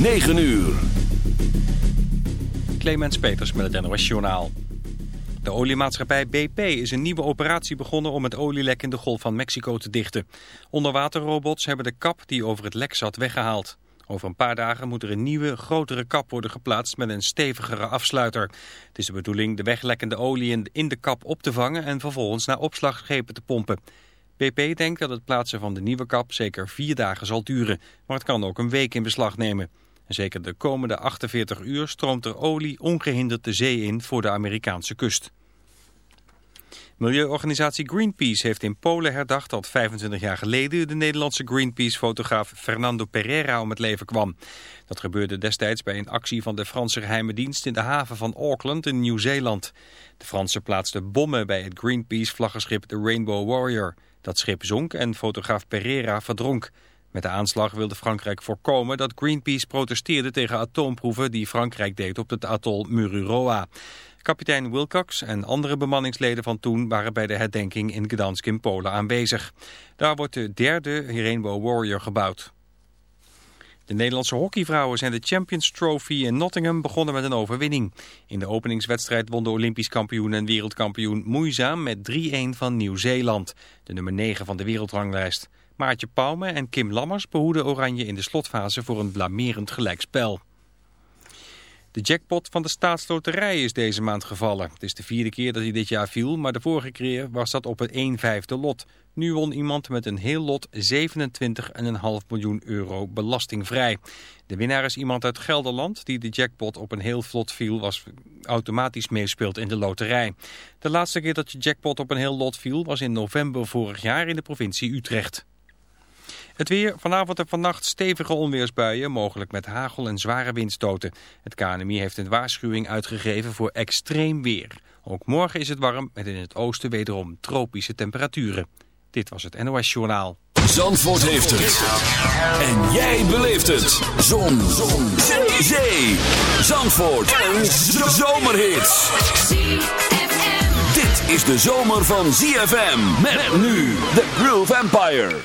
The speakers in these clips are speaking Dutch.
9 uur. Clemens Peters met het NOS Journaal. De oliemaatschappij BP is een nieuwe operatie begonnen om het olielek in de Golf van Mexico te dichten. Onderwaterrobots hebben de kap die over het lek zat weggehaald. Over een paar dagen moet er een nieuwe, grotere kap worden geplaatst met een stevigere afsluiter. Het is de bedoeling de weglekkende olie in de kap op te vangen en vervolgens naar opslagschepen te pompen. BP denkt dat het plaatsen van de nieuwe kap zeker vier dagen zal duren, maar het kan ook een week in beslag nemen. Zeker de komende 48 uur stroomt er olie ongehinderd de zee in voor de Amerikaanse kust. Milieuorganisatie Greenpeace heeft in Polen herdacht dat 25 jaar geleden de Nederlandse Greenpeace-fotograaf Fernando Pereira om het leven kwam. Dat gebeurde destijds bij een actie van de Franse geheime dienst in de haven van Auckland in Nieuw-Zeeland. De Fransen plaatsten bommen bij het Greenpeace-vlaggenschip de Rainbow Warrior. Dat schip zonk en fotograaf Pereira verdronk. Met de aanslag wilde Frankrijk voorkomen dat Greenpeace protesteerde tegen atoomproeven die Frankrijk deed op het atol Mururoa. Kapitein Wilcox en andere bemanningsleden van toen waren bij de herdenking in Gdansk in Polen aanwezig. Daar wordt de derde Rainbow Warrior gebouwd. De Nederlandse hockeyvrouwen zijn de Champions Trophy in Nottingham begonnen met een overwinning. In de openingswedstrijd won de Olympisch kampioen en wereldkampioen moeizaam met 3-1 van Nieuw-Zeeland, de nummer 9 van de wereldranglijst. Maartje Pauwme en Kim Lammers behoeden Oranje in de slotfase voor een blamerend gelijkspel. De jackpot van de staatsloterij is deze maand gevallen. Het is de vierde keer dat hij dit jaar viel, maar de vorige keer was dat op een 1 vijfde lot. Nu won iemand met een heel lot 27,5 miljoen euro belastingvrij. De winnaar is iemand uit Gelderland die de jackpot op een heel vlot viel was automatisch meespeelt in de loterij. De laatste keer dat de jackpot op een heel lot viel was in november vorig jaar in de provincie Utrecht. Het weer, vanavond en vannacht stevige onweersbuien, mogelijk met hagel en zware windstoten. Het KNMI heeft een waarschuwing uitgegeven voor extreem weer. Ook morgen is het warm, met in het oosten wederom tropische temperaturen. Dit was het NOS Journaal. Zandvoort heeft het. En jij beleeft het. Zon. Zon. Zee. Zandvoort. Een zomerhit. Dit is de zomer van ZFM. Met nu The Groove Empire.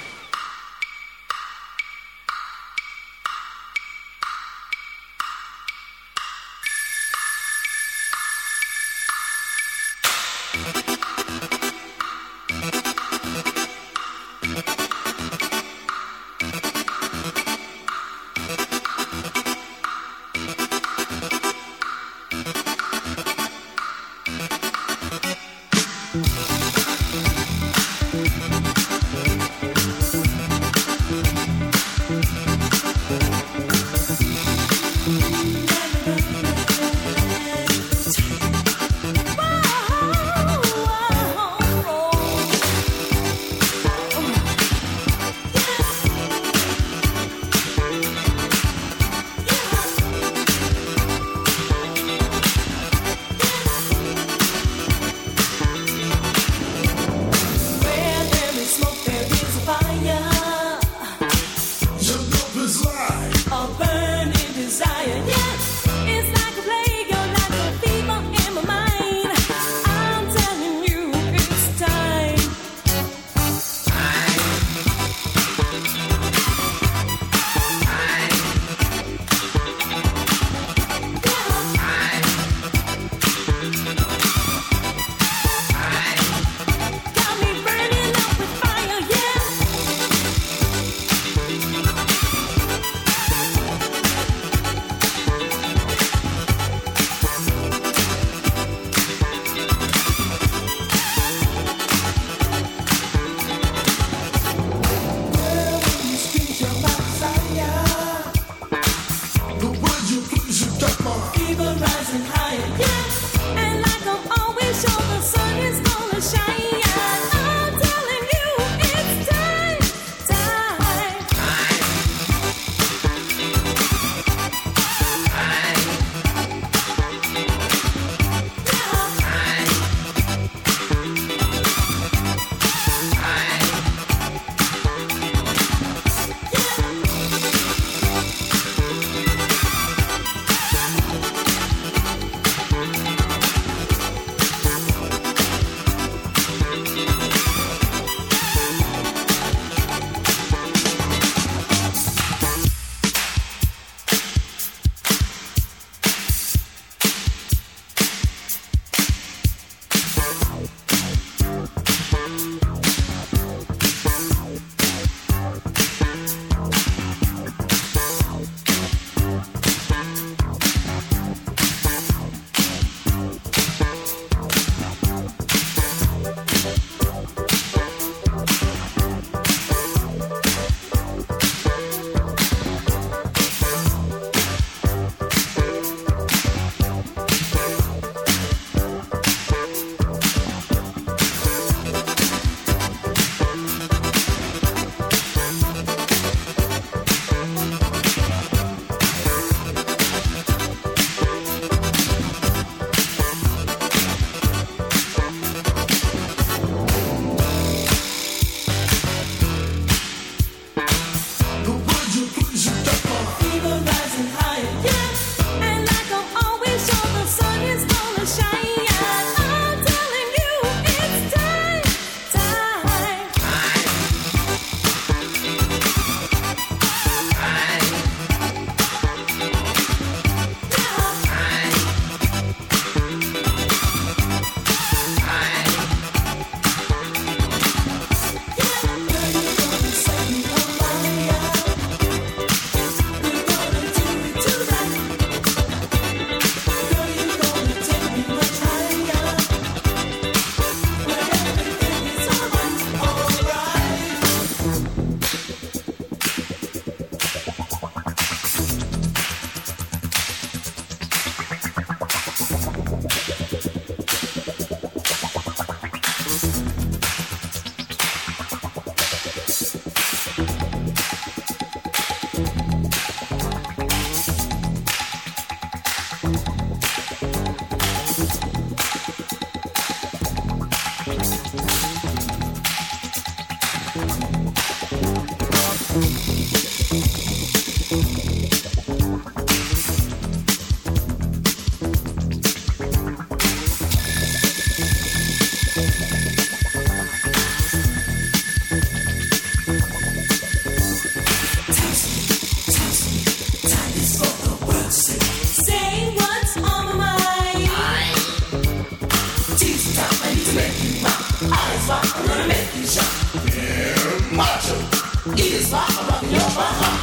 Bye.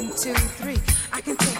One, two, three. I can take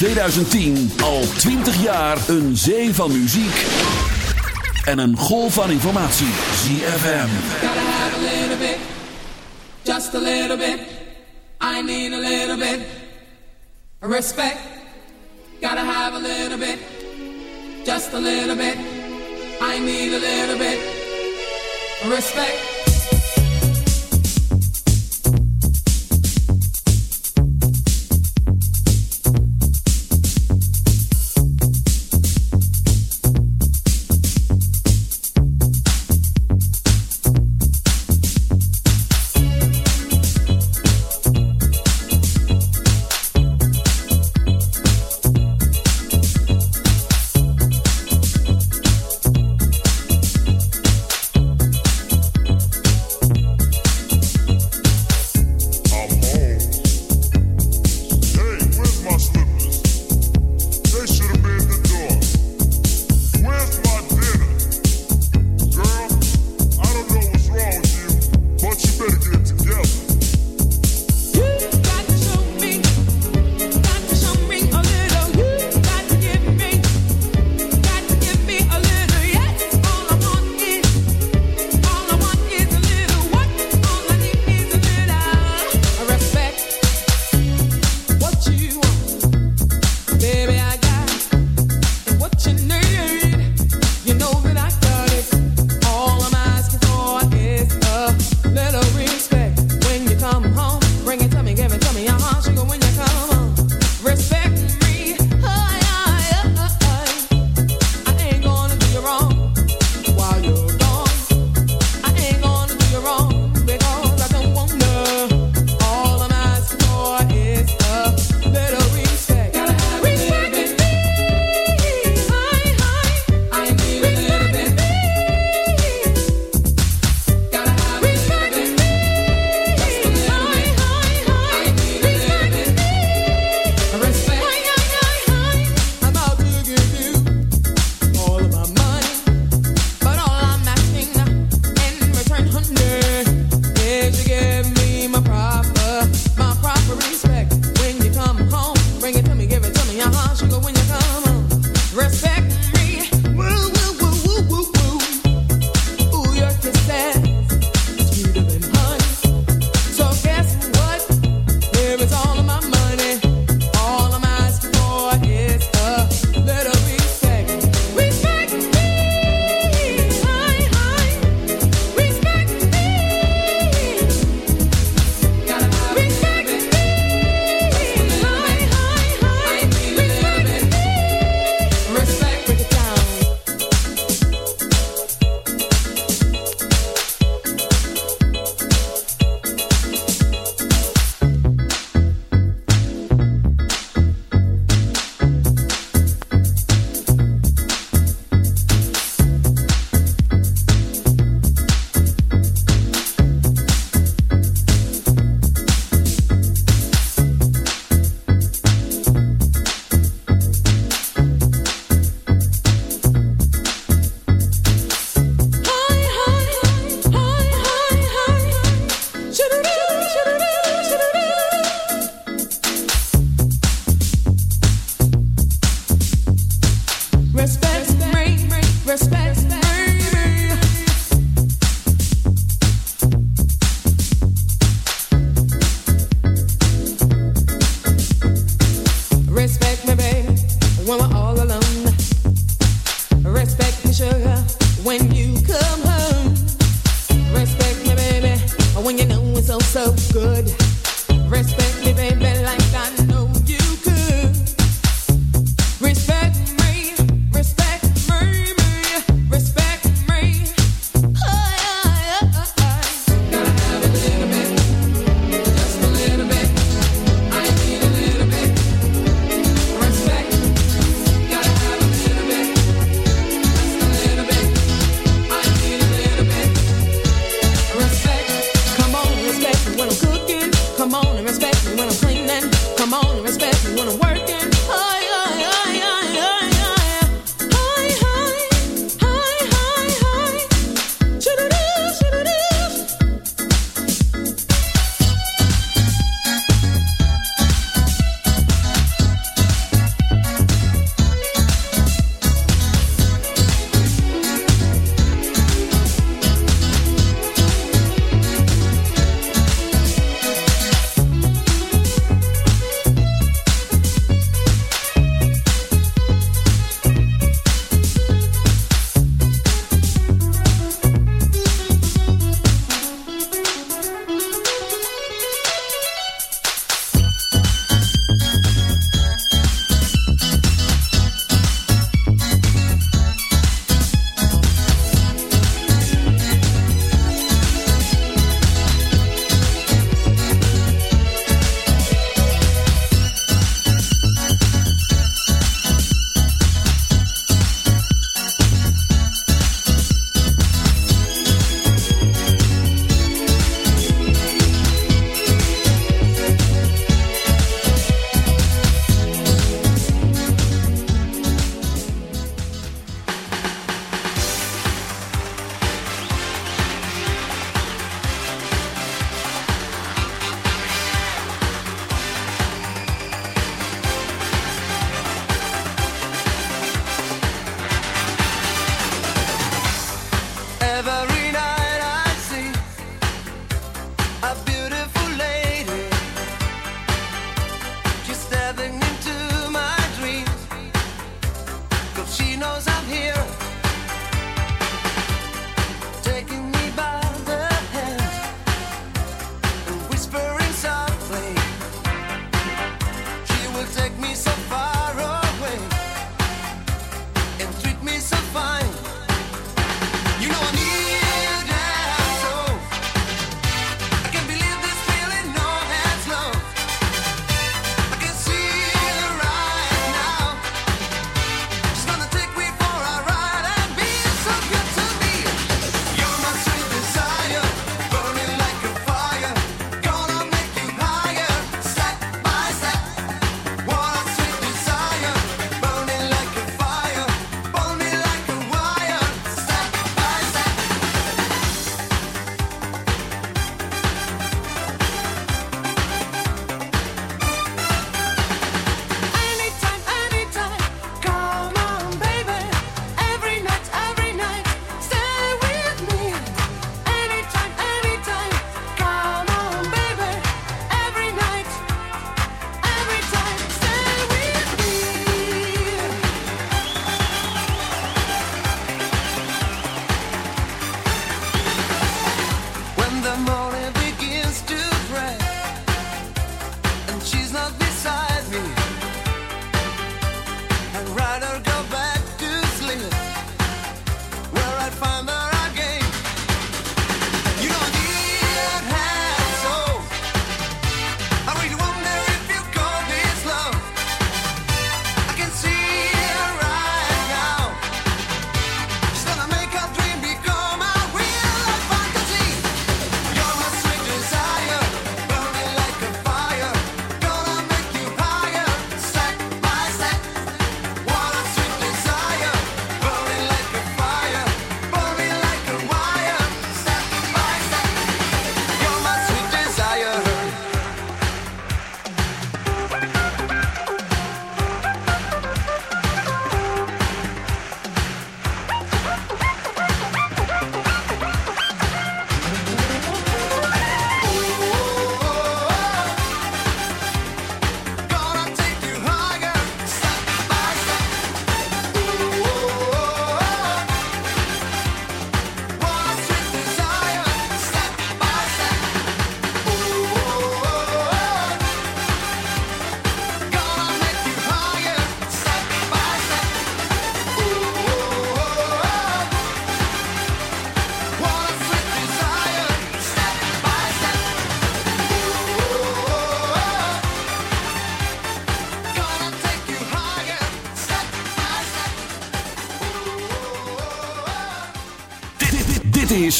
2010 al 20 jaar een zee van muziek. En een golf van informatie. ZFM. Gotta have a little bit. Just a little bit. I need a little bit. Respect. Gotta have a little bit. Just a little bit. I need a little bit. Respect.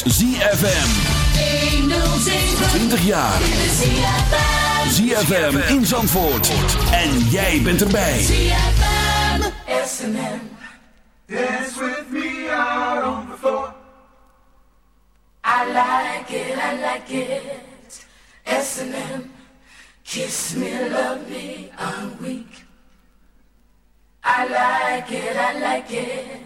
Is ZFM. 20 jaar. ZFM in Zandvoort. En jij bent erbij. ZFM. S&M. Dance with me out on the floor. I like it, I like it. S&M. Kiss me, love me, I'm weak. I like it, I like it.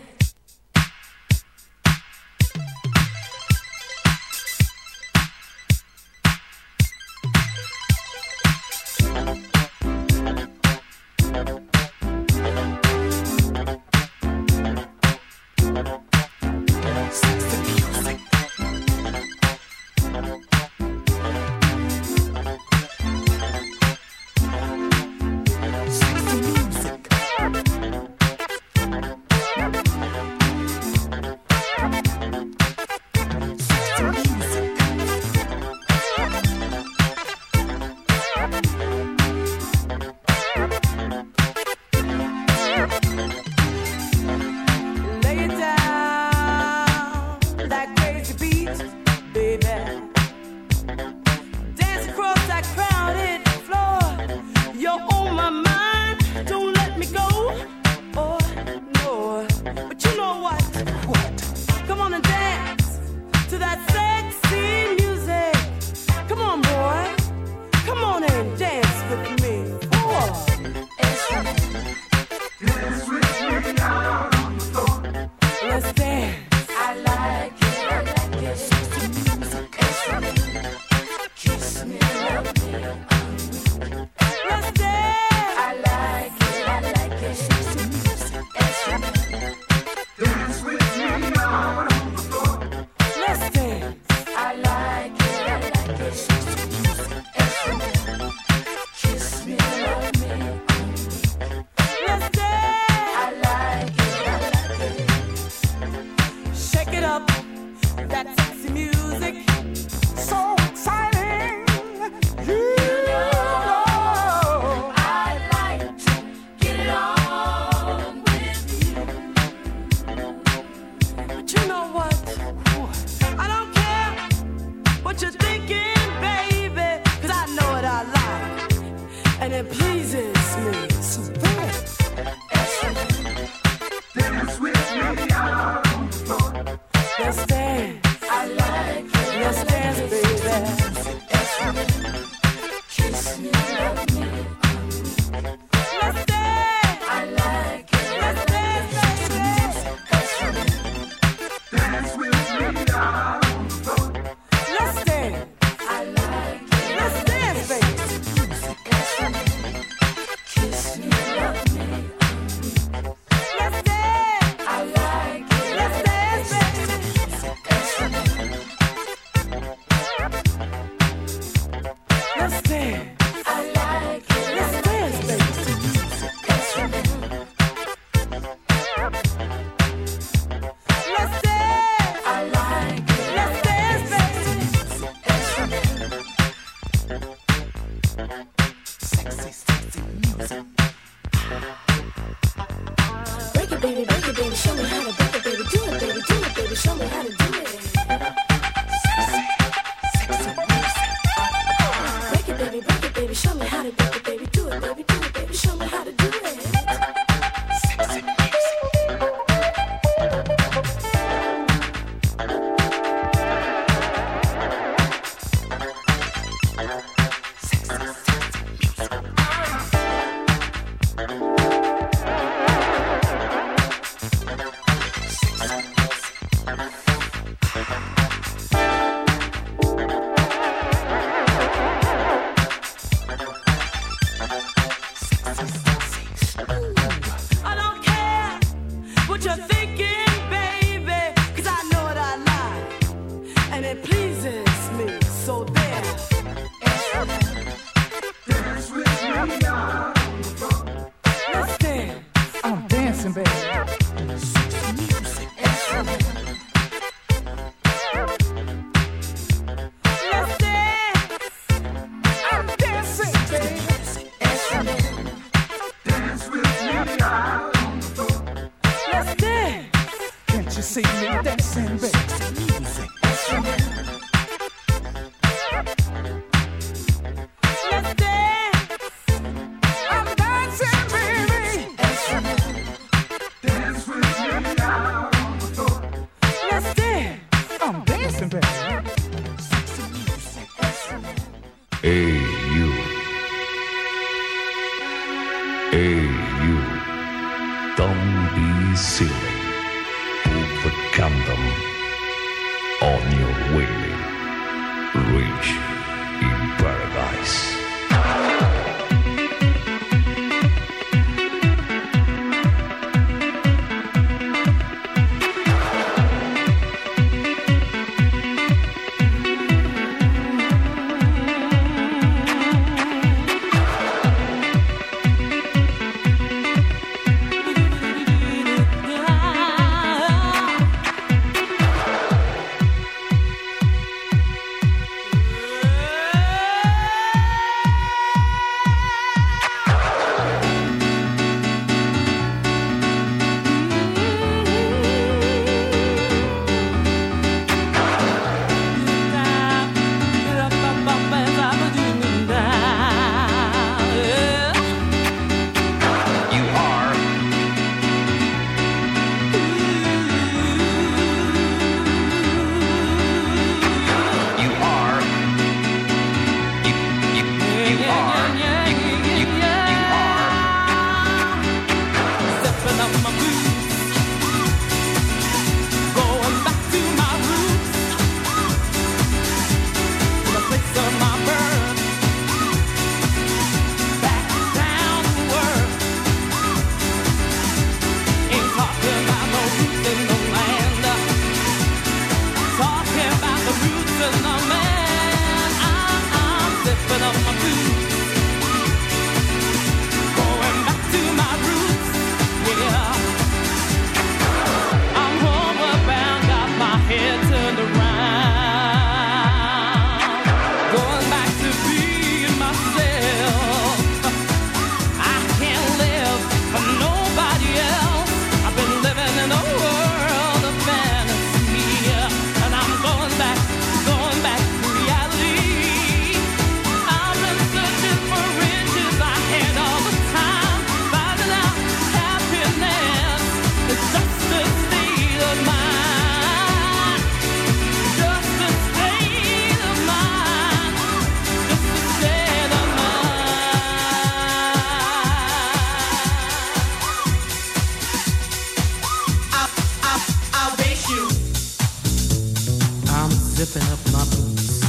zipping up my boots.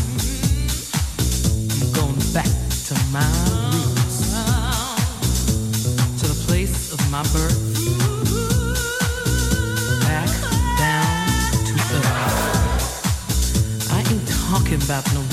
I'm going back to my roots, to the place of my birth. Back down to earth. I ain't talking about no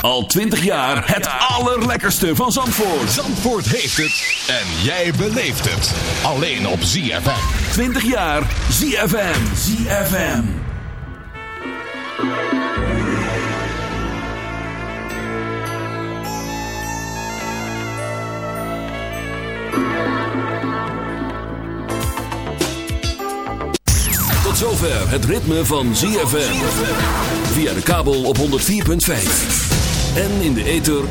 Al 20 jaar het allerlekkerste van Zandvoort. Zandvoort heeft het en jij beleeft het. Alleen op ZFM. 20 jaar ZFM. ZFM. Tot zover het ritme van ZFM. Via de kabel op 104.5. En in de ether